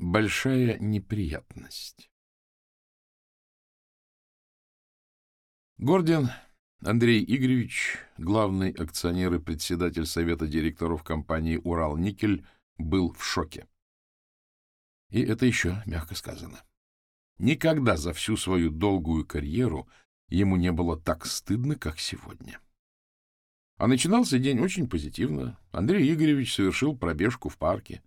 Большая неприятность. Гордин Андрей Игоревич, главный акционер и председатель совета директоров компании «Урал-Никель», был в шоке. И это еще мягко сказано. Никогда за всю свою долгую карьеру ему не было так стыдно, как сегодня. А начинался день очень позитивно. Андрей Игоревич совершил пробежку в парке,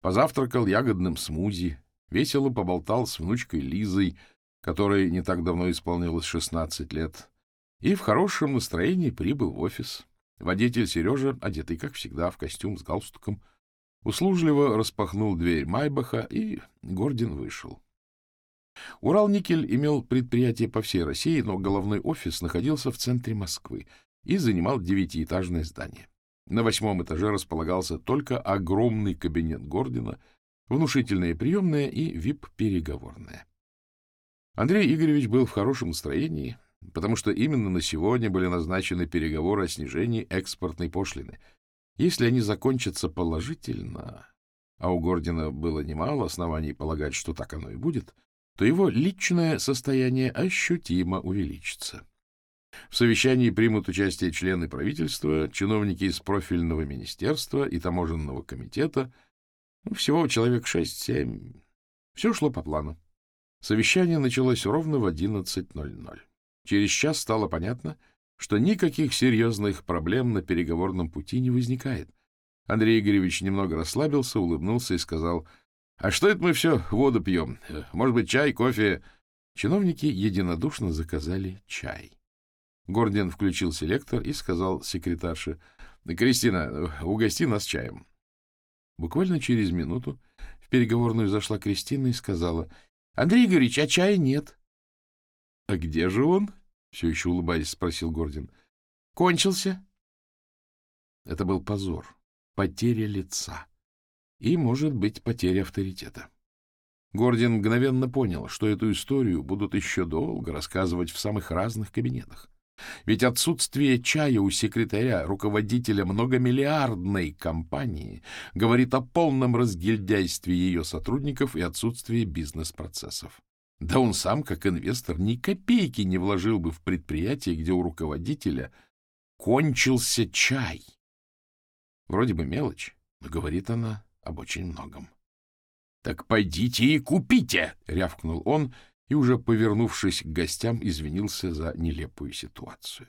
позавтракал ягодным смузи, весело поболтал с внучкой Лизой, которой не так давно исполнилось 16 лет, и в хорошем настроении прибыл в офис. Водитель Сережа, одетый, как всегда, в костюм с галстуком, услужливо распахнул дверь Майбаха, и Гордин вышел. Урал-Никель имел предприятие по всей России, но головной офис находился в центре Москвы и занимал девятиэтажное здание. На восьмом этаже располагался только огромный кабинет Гордина, внушительная приемная и вип-переговорная. Андрей Игоревич был в хорошем настроении, потому что именно на сегодня были назначены переговоры о снижении экспортной пошлины. Если они закончатся положительно, а у Гордина было немало оснований полагать, что так оно и будет, то его личное состояние ощутимо увеличится. В совещании примут участие члены правительства, чиновники из профильного министерства и таможенного комитета, всего человек 6-7. Все шло по плану. Совещание началось ровно в 11.00. Через час стало понятно, что никаких серьезных проблем на переговорном пути не возникает. Андрей Игоревич немного расслабился, улыбнулся и сказал, «А что это мы все воду пьем? Может быть, чай, кофе?» Чиновники единодушно заказали чай. Гордин включил селектор и сказал секретарше, «Кристина, угости нас чаем». Буквально через минуту в переговорную зашла Кристина и сказала, «Андрей Игоревич, а чая нет». «А где же он?» — все еще улыбаясь, спросил Гордин. — Кончился. Это был позор, потеря лица и, может быть, потеря авторитета. Гордин мгновенно понял, что эту историю будут еще долго рассказывать в самых разных кабинетах. Ведь отсутствие чая у секретаря, руководителя многомиллиардной компании, говорит о полном разгильдяйстве ее сотрудников и отсутствии бизнес-процессов. Да он сам, как инвестор, ни копейки не вложил бы в предприятие, где у руководителя кончился чай. Вроде бы мелочь, но говорит она об очень многом. — Так пойдите и купите! — рявкнул он и, уже повернувшись к гостям, извинился за нелепую ситуацию.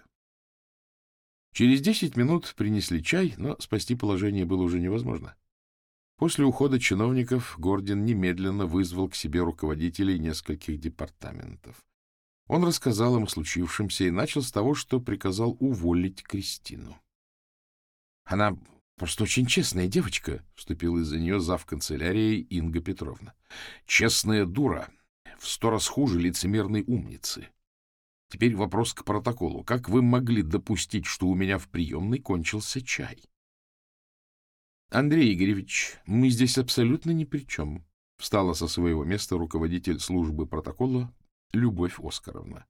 Через десять минут принесли чай, но спасти положение было уже невозможно. После ухода чиновников Гордин немедленно вызвал к себе руководителей нескольких департаментов. Он рассказал им о случившемся и начал с того, что приказал уволить Кристину. — Она просто очень честная девочка, — вступил из-за нее зав. канцелярии Инга Петровна. — Честная дура, в сто раз хуже лицемерной умницы. Теперь вопрос к протоколу. Как вы могли допустить, что у меня в приемной кончился чай? — Андрей Игоревич, мы здесь абсолютно ни при чем, — встала со своего места руководитель службы протокола Любовь Оскаровна.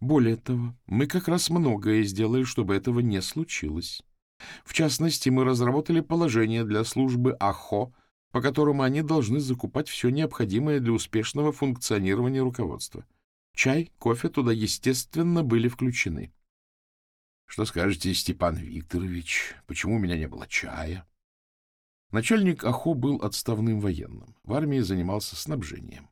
Более того, мы как раз многое сделали, чтобы этого не случилось. В частности, мы разработали положение для службы АХО, по которому они должны закупать все необходимое для успешного функционирования руководства. Чай, кофе туда, естественно, были включены. — Что скажете, Степан Викторович, почему у меня не было чая? Начальник АХО был отставным военным. В армии занимался снабжением.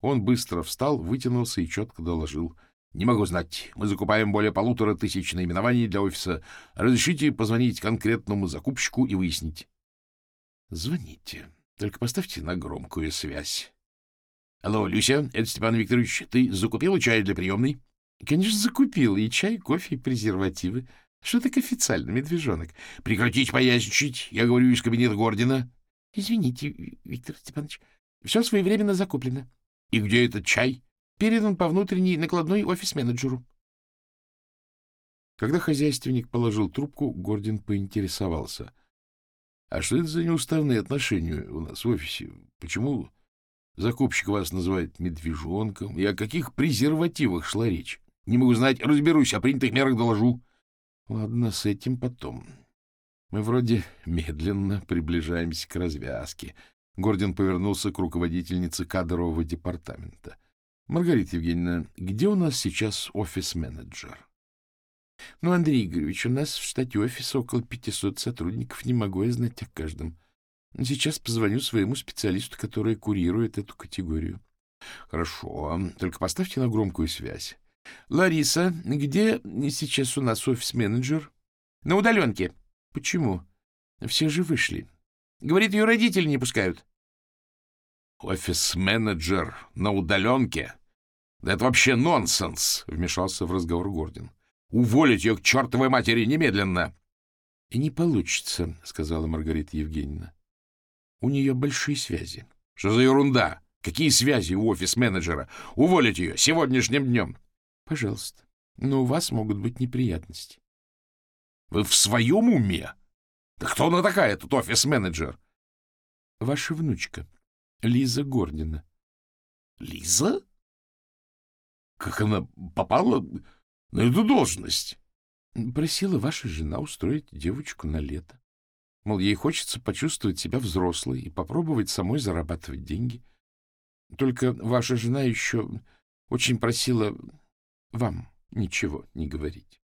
Он быстро встал, вытянулся и четко доложил. — Не могу знать. Мы закупаем более полутора тысяч наименований для офиса. Разрешите позвонить конкретному закупщику и выяснить. — Звоните. Только поставьте на громкую связь. — Алло, Люся, это Степан Викторович. Ты закупила чай для приемной? — Конечно, закупил. И чай, и кофе, и презервативы. Что так официально, медвежонок? — Прекратите поясничать. Я говорю из кабинета Гордина. — Извините, Виктор Степанович, все своевременно закуплено. — И где этот чай? — Передан по внутренней накладной офис-менеджеру. Когда хозяйственник положил трубку, Гордин поинтересовался. — А что это за неуставные отношения у нас в офисе? Почему закупщик вас называет медвежонком? И о каких презервативах шла речь? Не могу знать, разберусь, о принятых мерах доложу. Ладно, с этим потом. Мы вроде медленно приближаемся к развязке. Гордин повернулся к руководительнице кадрового департамента. — Маргарита Евгеньевна, где у нас сейчас офис-менеджер? — Ну, Андрей Игоревич, у нас в штате офиса около 500 сотрудников, не могу я знать о каждом. Сейчас позвоню своему специалисту, который курирует эту категорию. — Хорошо, только поставьте на громкую связь. — Лариса, где сейчас у нас офис-менеджер? — На удаленке. — Почему? Все же вышли. Говорит, ее родители не пускают. — Офис-менеджер на удаленке? Да это вообще нонсенс! — вмешался в разговор Гордин. — Уволить ее к чертовой матери немедленно! — не получится, — сказала Маргарита Евгеньевна. — У нее большие связи. — Что за ерунда? Какие связи у офис-менеджера? Уволить ее сегодняшним днем. — Пожалуйста. Но у вас могут быть неприятности. — Вы в своем уме? Да кто она такая, этот офис-менеджер? — Ваша внучка, Лиза Гордина. — Лиза? Как она попала на эту должность? Просила ваша жена устроить девочку на лето. Мол, ей хочется почувствовать себя взрослой и попробовать самой зарабатывать деньги. Только ваша жена еще очень просила вам ничего не говорить.